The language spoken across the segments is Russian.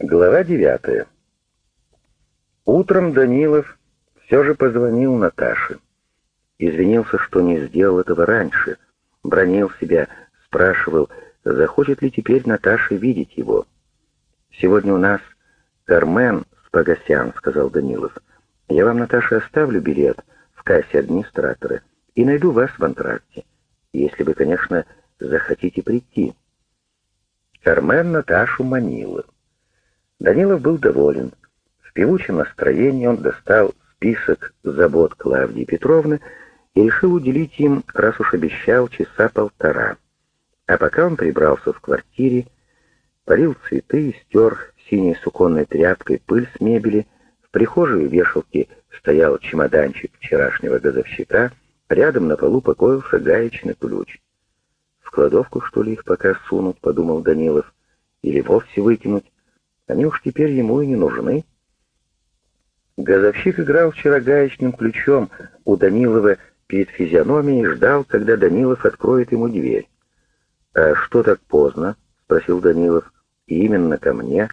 Глава девятая. Утром Данилов все же позвонил Наташе. Извинился, что не сделал этого раньше. Бронил себя, спрашивал, захочет ли теперь Наташа видеть его. «Сегодня у нас Кармен Спагасян», — сказал Данилов. «Я вам, Наташа, оставлю билет в кассе администратора и найду вас в антракте, если вы, конечно, захотите прийти». Кармен Наташу манила. Данилов был доволен. В певучем настроении он достал список забот Клавдии Петровны и решил уделить им, раз уж обещал, часа полтора. А пока он прибрался в квартире, полил цветы и стер синей суконной тряпкой пыль с мебели, в прихожей вешалки стоял чемоданчик вчерашнего газовщика, рядом на полу покоился гаечный ключ. «В кладовку, что ли, их пока сунуть?» — подумал Данилов. «Или вовсе выкинуть? Они уж теперь ему и не нужны». Газовщик играл вчера гаечным ключом у Данилова перед физиономией и ждал, когда Данилов откроет ему дверь. «А что так поздно?» — спросил Данилов. «Именно ко мне».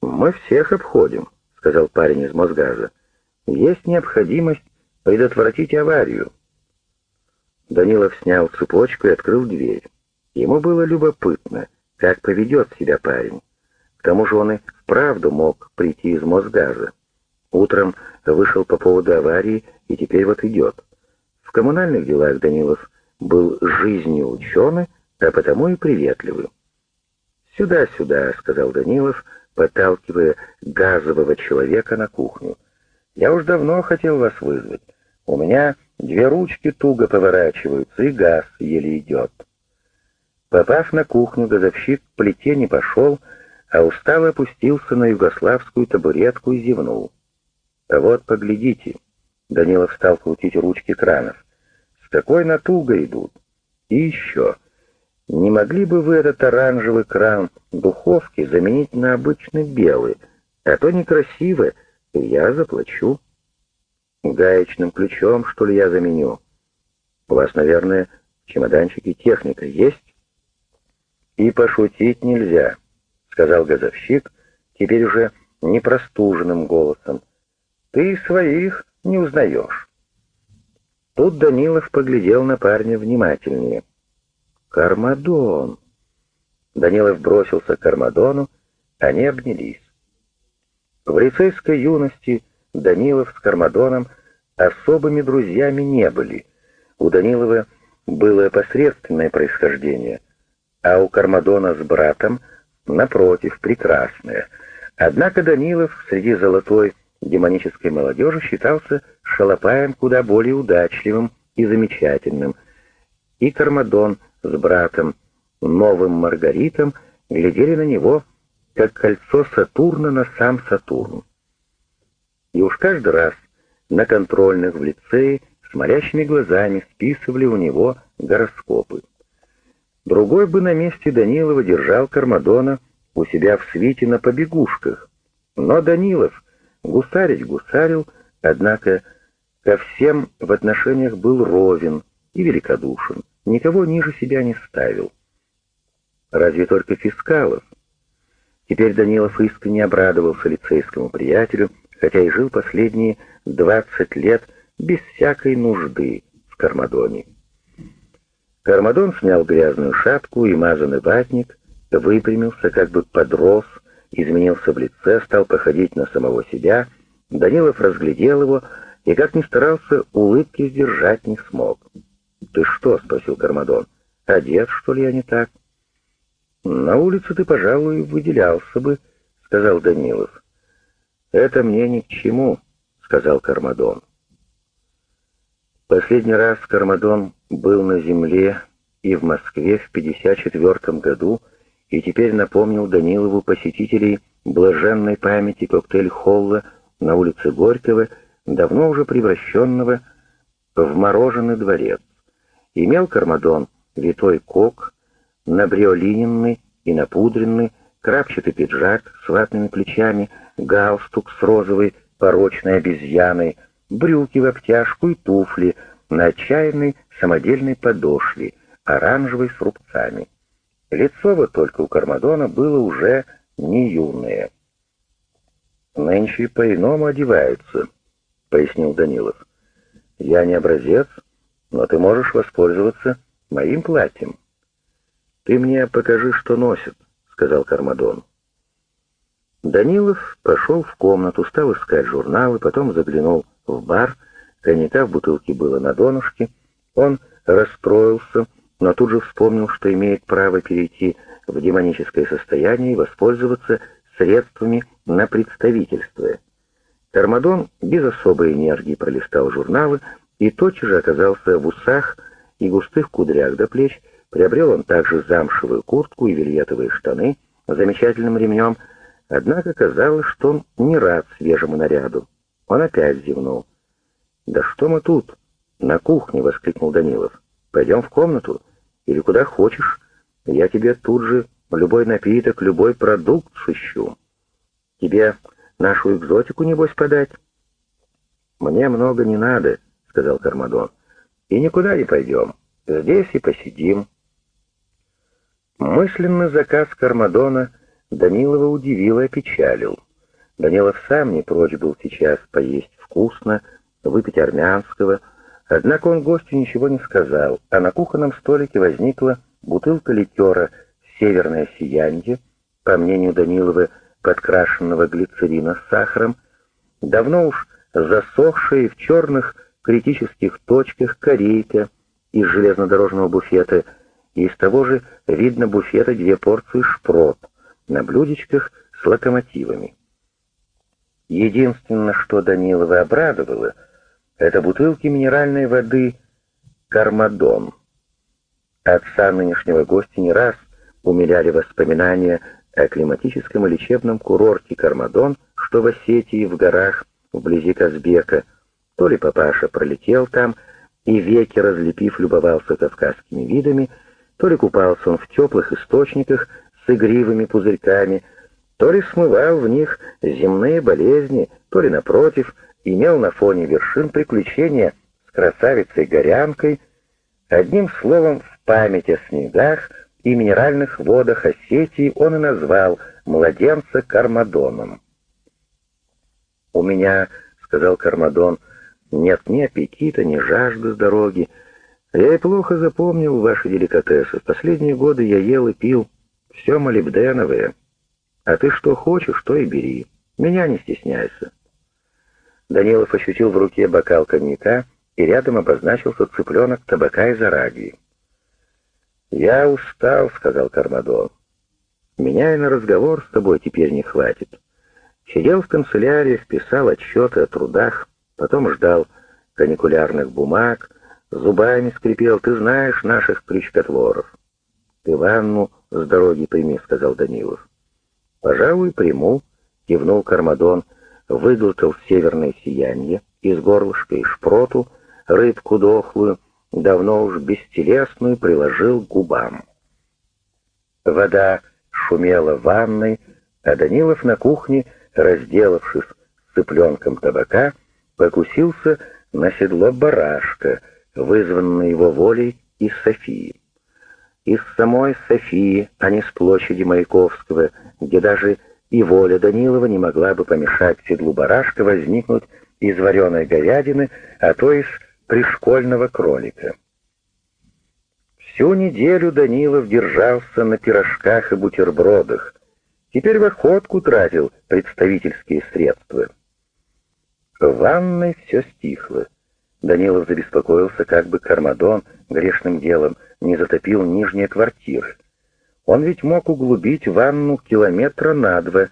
«Мы всех обходим», — сказал парень из Мосгаза. «Есть необходимость предотвратить аварию». Данилов снял цепочку и открыл дверь. Ему было любопытно, как поведет себя парень. К тому же он и вправду мог прийти из Мосгаза. Утром вышел по поводу аварии и теперь вот идет. В коммунальных делах Данилов был жизнью ученый, а потому и приветливый. «Сюда, сюда», — сказал Данилов, подталкивая газового человека на кухню. «Я уж давно хотел вас вызвать. У меня две ручки туго поворачиваются, и газ еле идет». Попав на кухню, газовщик к плите не пошел, а устало опустился на югославскую табуретку и зевнул. «А вот, поглядите», — Данилов стал крутить ручки кранов, — «с какой натугой идут. И еще, не могли бы вы этот оранжевый кран духовки заменить на обычный белый, а то некрасиво, и я заплачу». «Гаечным ключом, что ли, я заменю?» «У вас, наверное, в чемоданчике техника есть?» «И пошутить нельзя», — сказал газовщик, теперь уже непростуженным голосом. «Ты своих не узнаешь». Тут Данилов поглядел на парня внимательнее. «Кармадон!» Данилов бросился к Армадону, они обнялись. В лицейской юности Данилов с Кармадоном особыми друзьями не были. У Данилова было посредственное происхождение, а у Кармадона с братом, напротив, прекрасное. Однако Данилов среди золотой демонической молодежи считался шалопаем куда более удачливым и замечательным, и Кармадон с братом, новым Маргаритом, глядели на него, как кольцо Сатурна на сам Сатурн. И уж каждый раз на контрольных в лицее с морящими глазами списывали у него гороскопы. Другой бы на месте Данилова держал Кармадона у себя в свите на побегушках, но Данилов гусарить гусарил, однако ко всем в отношениях был ровен и великодушен, никого ниже себя не ставил. Разве только Фискалов. Теперь Данилов искренне обрадовался лицейскому приятелю, хотя и жил последние двадцать лет без всякой нужды в Кармадоне. Кармадон снял грязную шапку и мазанный ватник, выпрямился, как бы подрос, изменился в лице, стал походить на самого себя. Данилов разглядел его и, как ни старался, улыбки сдержать не смог. «Ты что?» — спросил Кармадон. «Одет, что ли, я не так?» «На улице ты, пожалуй, выделялся бы», — сказал Данилов. «Это мне ни к чему», — сказал Кармадон. Последний раз Кармадон был на земле и в Москве в 54 году и теперь напомнил Данилову посетителей блаженной памяти коктейль-холла на улице Горького, давно уже превращенного в мороженый дворец. Имел Кармадон витой кок, набриолиненный и напудренный, крапчатый пиджак с ватными плечами, галстук с розовой порочной обезьяной, брюки в обтяжку и туфли на отчаянной самодельной подошве, оранжевой с рубцами. Лицо вот только у Кармадона было уже не юные. «Нынче по-иному одеваются», — пояснил Данилов. «Я не образец, но ты можешь воспользоваться моим платьем». «Ты мне покажи, что носит», — сказал Кармадон. Данилов пошел в комнату, стал искать журналы, потом заглянул в бар. Коньяка в бутылке было на донышке. Он расстроился, но тут же вспомнил, что имеет право перейти в демоническое состояние и воспользоваться средствами на представительство. Кармадон без особой энергии пролистал журналы и тотчас же оказался в усах и густых кудрях до плеч, приобрел он также замшевую куртку и вельветовые штаны с замечательным ремнем, однако казалось, что он не рад свежему наряду. Он опять зевнул. «Да что мы тут?» «На кухне!» — воскликнул Данилов. «Пойдем в комнату или куда хочешь. Я тебе тут же любой напиток, любой продукт сыщу. Тебе нашу экзотику, небось, подать?» «Мне много не надо», — сказал Кармадон. «И никуда не пойдем. Здесь и посидим». Мысленный заказ Кармадона Данилова удивил и опечалил. Данилов сам не прочь был сейчас поесть вкусно, выпить армянского, однако он гостю ничего не сказал, а на кухонном столике возникла бутылка ликера «Северное сиянье», по мнению Данилова, подкрашенного глицерина с сахаром, давно уж засохшая в черных критических точках корейка из железнодорожного буфета, и из того же видно буфета две порции шпрот на блюдечках с локомотивами. Единственное, что Данилова обрадовало, это бутылки минеральной воды «Кармадон». Отца нынешнего гостя не раз умиляли воспоминания о климатическом и лечебном курорте Кармадон, что в Осетии, в горах, вблизи Казбека. То ли папаша пролетел там и веки разлепив любовался кавказскими видами, то ли купался он в теплых источниках с игривыми пузырьками, то ли смывал в них земные болезни, то ли, напротив, имел на фоне вершин приключения с красавицей-горянкой, одним словом, в память о снегах и минеральных водах Осетии он и назвал младенца Кармадоном. «У меня, — сказал Кармадон, — нет ни аппетита, ни жажды с дороги. Я и плохо запомнил ваши деликатесы. В последние годы я ел и пил все молибденовое». А ты что хочешь, то и бери. Меня не стесняйся. Данилов ощутил в руке бокал коньяка, и рядом обозначился цыпленок табака из Арагии. «Я устал», — сказал Кармадон. «Меня и на разговор с тобой теперь не хватит. Сидел в канцелярии, вписал отчеты о трудах, потом ждал каникулярных бумаг, зубами скрипел, ты знаешь наших крючкотворов». «Ты ванну с дороги прими», — сказал Данилов. «Пожалуй, приму», — кивнул Кармадон, выглотал северное сияние из горлышка и шпроту, рыбку дохлую, давно уж бестелесную, приложил к губам. Вода шумела в ванной, а Данилов на кухне, разделавшись с цыпленком табака, покусился на седло барашка, вызванное его волей из Софии из самой Софии, а не с площади Маяковского, где даже и воля Данилова не могла бы помешать седлу барашка возникнуть из вареной говядины, а то из пришкольного кролика. Всю неделю Данилов держался на пирожках и бутербродах. Теперь в охотку тратил представительские средства. В ванной все стихло. Данилов забеспокоился, как бы Кармадон грешным делом не затопил нижние квартиры. Он ведь мог углубить ванну километра на два,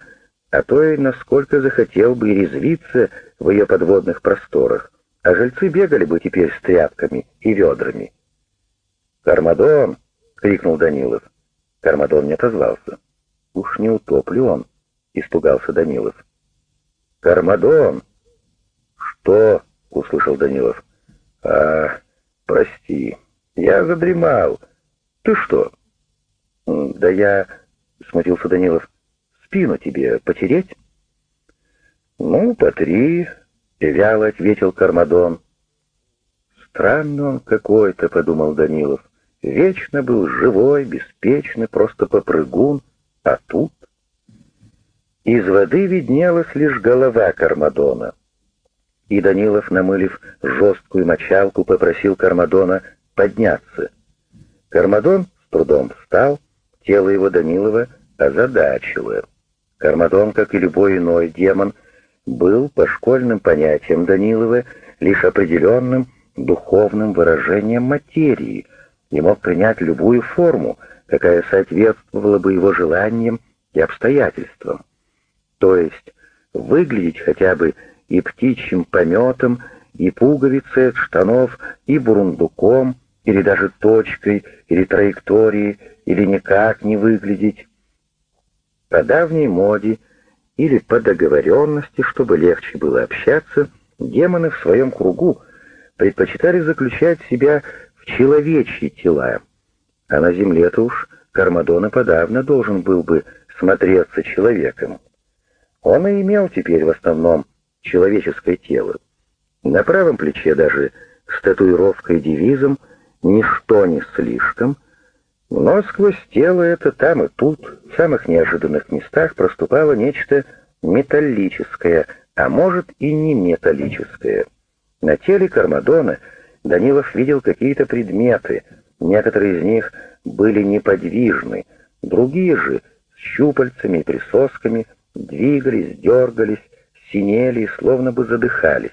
а то и насколько захотел бы резвиться в ее подводных просторах, а жильцы бегали бы теперь с тряпками и ведрами. «Кармадон!» — крикнул Данилов. Кармадон не отозвался. «Уж не утоплю он!» — испугался Данилов. «Кармадон!» «Что?» — услышал Данилов. «А, прости, я задремал. Ты что?» «Да я...» — смутился Данилов. «Спину тебе потереть?» «Ну, потри», — вяло ответил Кармадон. «Странный он какой-то», — подумал Данилов. «Вечно был живой, беспечный, просто попрыгун, а тут...» Из воды виднелась лишь голова Кармадона. И Данилов, намылив жесткую мочалку, попросил Кармадона подняться. Кармадон с трудом встал, тело его Данилова озадачило. Кармадон, как и любой иной демон, был по школьным понятиям Данилова лишь определенным духовным выражением материи и мог принять любую форму, какая соответствовала бы его желаниям и обстоятельствам то есть выглядеть хотя бы и птичьим пометом, и пуговицей от штанов, и бурундуком, или даже точкой, или траекторией, или никак не выглядеть. По давней моде или по договоренности, чтобы легче было общаться, демоны в своем кругу предпочитали заключать себя в человечьи тела, а на земле-то уж Кармадон и подавно должен был бы смотреться человеком. Он и имел теперь в основном человеческое тело. На правом плече даже с татуировкой-девизом «Ничто не слишком», но сквозь тело это там и тут, в самых неожиданных местах проступало нечто металлическое, а может и не металлическое. На теле Кармадона Данилов видел какие-то предметы, некоторые из них были неподвижны, другие же с щупальцами и присосками — двигались, дергались, синели и словно бы задыхались.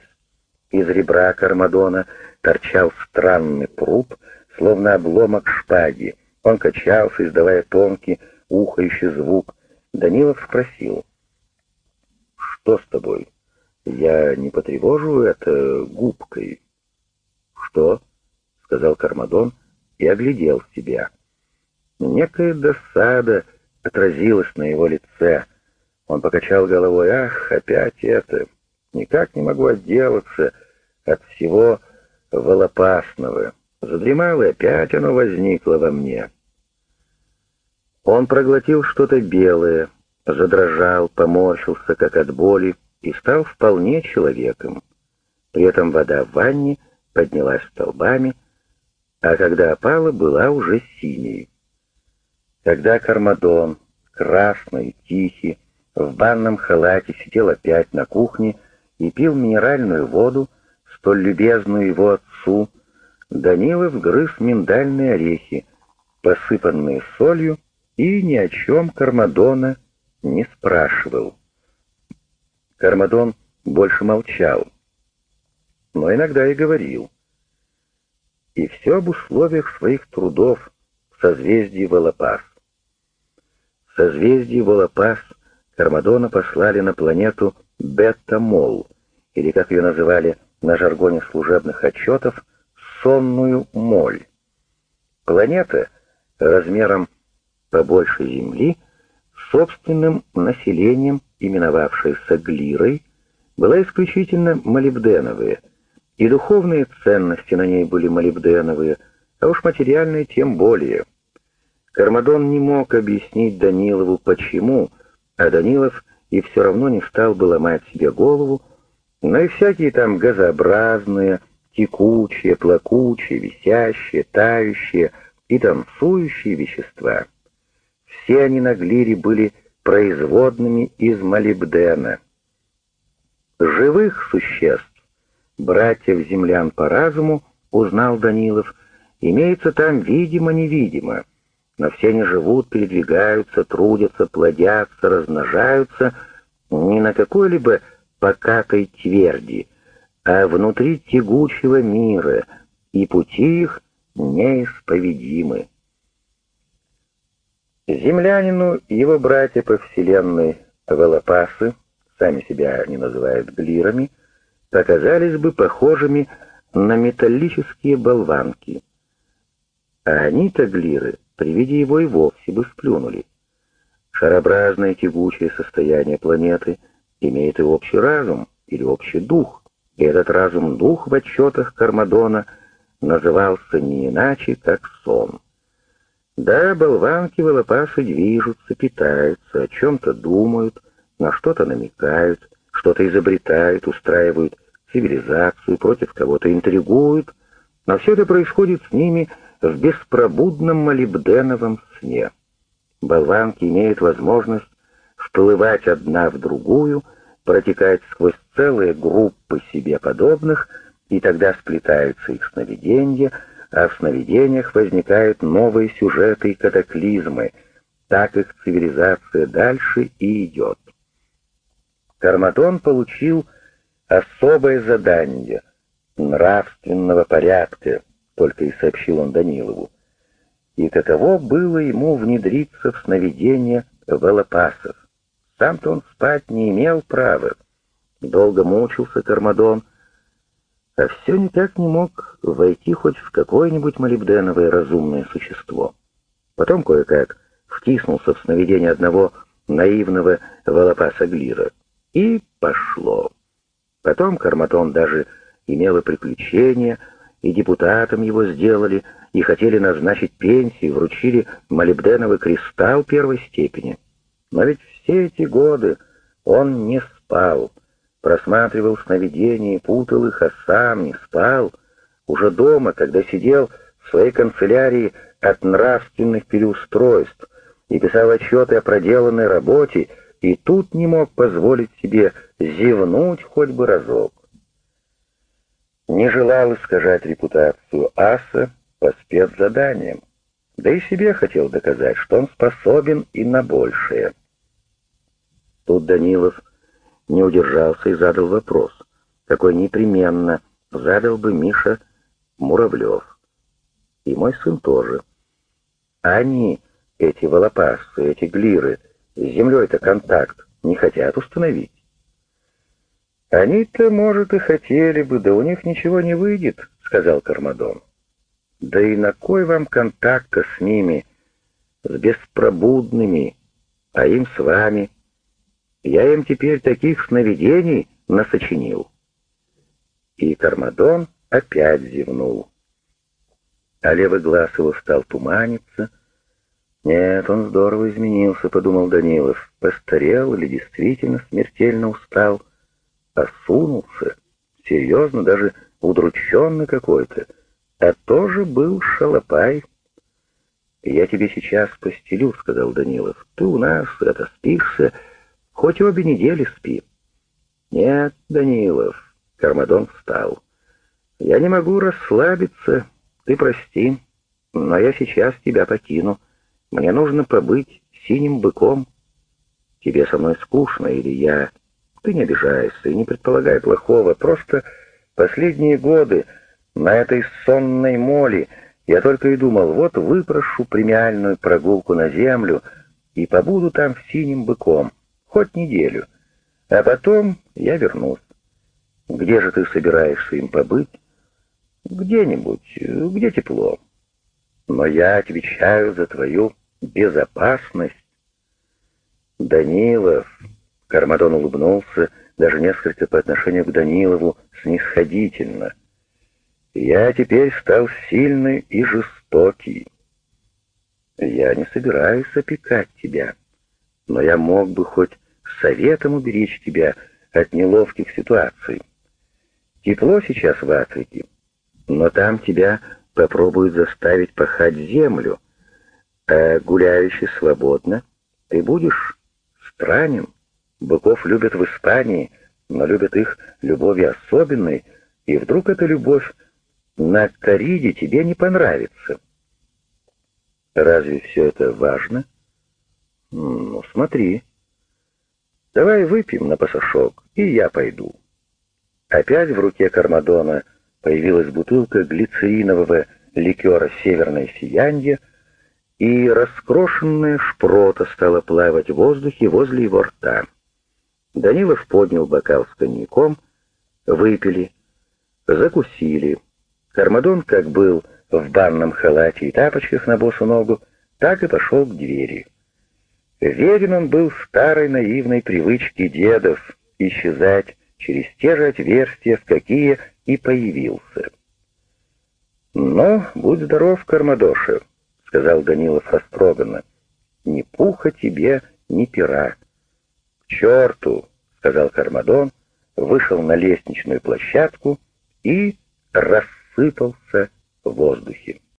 Из ребра Кармадона торчал странный пруд, словно обломок шпаги. Он качался, издавая тонкий, ухающий звук. Данилов спросил. «Что с тобой? Я не потревожу это губкой?» «Что?» — сказал Кармадон и оглядел себя. Некая досада отразилась на его лице — он покачал головой. «Ах, опять это! Никак не могу отделаться от всего волопасного. Задремал, и опять оно возникло во мне». Он проглотил что-то белое, задрожал, поморщился, как от боли, и стал вполне человеком. При этом вода в ванне поднялась столбами, а когда опала, была уже синей. Когда Кармадон, красный, тихий, в банном халате сидел опять на кухне и пил минеральную воду, столь любезную его отцу, Данилов грыз миндальные орехи, посыпанные солью, и ни о чем Кармадона не спрашивал. Кармадон больше молчал, но иногда и говорил. И все об условиях своих трудов в созвездии Волопас. В созвездии Волопас — Кармадона послали на планету Бета-Мол, или, как ее называли на жаргоне служебных отчетов, сонную моль. Планета размером побольше Земли, собственным населением, именовавшейся Глирой, была исключительно молибденовая, и духовные ценности на ней были молибденовые, а уж материальные тем более. Кармадон не мог объяснить Данилову, почему, а Данилов и все равно не стал бы ломать себе голову, но и всякие там газообразные, текучие, плакучие, висящие, тающие и танцующие вещества. Все они на глире были производными из молибдена. Живых существ, братьев-землян по разуму, узнал Данилов, имеется там видимо-невидимо — но все они живут, передвигаются, трудятся, плодятся, размножаются не на какой-либо покатой тверди, а внутри тягучего мира, и пути их неисповедимы. Землянину его братья по вселенной Волопасы, сами себя не называют глирами, показались бы похожими на металлические болванки. А они-то глиры — при виде его и вовсе бы сплюнули. Шарообразное тягучее состояние планеты имеет и общий разум, или общий дух, и этот разум-дух в отчетах Кармадона назывался не иначе, как сон. Да, болванки волопасы движутся, питаются, о чем-то думают, на что-то намекают, что-то изобретают, устраивают цивилизацию, против кого-то интригуют, но все это происходит с ними в беспробудном молибденовом сне. Болванки имеют возможность вплывать одна в другую, протекать сквозь целые группы себе подобных, и тогда сплетаются их сновидения, а в сновидениях возникают новые сюжеты и катаклизмы, так их цивилизация дальше и идет. Карматон получил особое задание нравственного порядка, только и сообщил он Данилову. И каково было ему внедриться в сновидение Волопасов. Сам-то он спать не имел права. Долго мучился Кармадон, а все никак не мог войти хоть в какое-нибудь молибденовое разумное существо. Потом кое-как втиснулся в сновидение одного наивного Волопаса Глира. И пошло. Потом Карматон даже имело приключения, и депутатом его сделали, и хотели назначить пенсию, вручили молибденовый кристалл первой степени. Но ведь все эти годы он не спал, просматривал сновидения, путал их, а сам не спал. Уже дома, когда сидел в своей канцелярии от нравственных переустройств и писал отчеты о проделанной работе, и тут не мог позволить себе зевнуть хоть бы разок. Не желал искажать репутацию аса по спецзаданиям, да и себе хотел доказать, что он способен и на большее. Тут Данилов не удержался и задал вопрос, какой непременно задал бы Миша Муравлев. И мой сын тоже. Они, эти волопасцы, эти глиры, с землей-то контакт не хотят установить. «Они-то, может, и хотели бы, да у них ничего не выйдет», — сказал Кармадон. «Да и на кой вам контакта с ними, с беспробудными, а им с вами? Я им теперь таких сновидений насочинил». И Кармадон опять зевнул. А левый глаз его стал туманиться. «Нет, он здорово изменился», — подумал Данилов. «Постарел или действительно смертельно устал?» осунулся, серьезно, даже удрученный какой-то, а тоже был шалопай. «Я тебе сейчас постелю», — сказал Данилов. «Ты у нас это спишься, хоть обе недели спи». «Нет, Данилов», — Кармадон встал. «Я не могу расслабиться, ты прости, но я сейчас тебя покину. Мне нужно побыть синим быком. Тебе со мной скучно, или я ты не обижайся и не предполагай плохого. Просто последние годы на этой сонной моли я только и думал, вот выпрошу премиальную прогулку на землю и побуду там синим быком, хоть неделю. А потом я вернусь. Где же ты собираешься им побыть? Где-нибудь, где тепло. Но я отвечаю за твою безопасность. Данилов, Кармадон улыбнулся, даже несколько по отношению к Данилову, снисходительно. «Я теперь стал сильный и жестокий. Я не собираюсь опекать тебя, но я мог бы хоть советом уберечь тебя от неловких ситуаций. Тепло сейчас в Африке, но там тебя попробуют заставить пахать землю, а гуляющий свободно ты будешь странен. Быков любят в Испании, но любят их любовью особенной, и вдруг эта любовь на Кариде тебе не понравится. Разве все это важно? Ну, смотри. Давай выпьем на пасашок, и я пойду. Опять в руке Кармадона появилась бутылка глицеринового ликера «Северное сиянье», и раскрошенная шпрота стала плавать в воздухе возле его рта. Данилов поднял бокал с коньяком, выпили, закусили. Кармадон, как был в банном халате и тапочках на босу ногу, так и пошел к двери. Верен он был старой наивной привычке дедов исчезать через те же отверстия, в какие и появился. «Но будь здоров, Кармадоша», — сказал Данилов растроганно, — «ни пуха тебе, ни пера черту!» — сказал Кармадон, вышел на лестничную площадку и рассыпался в воздухе.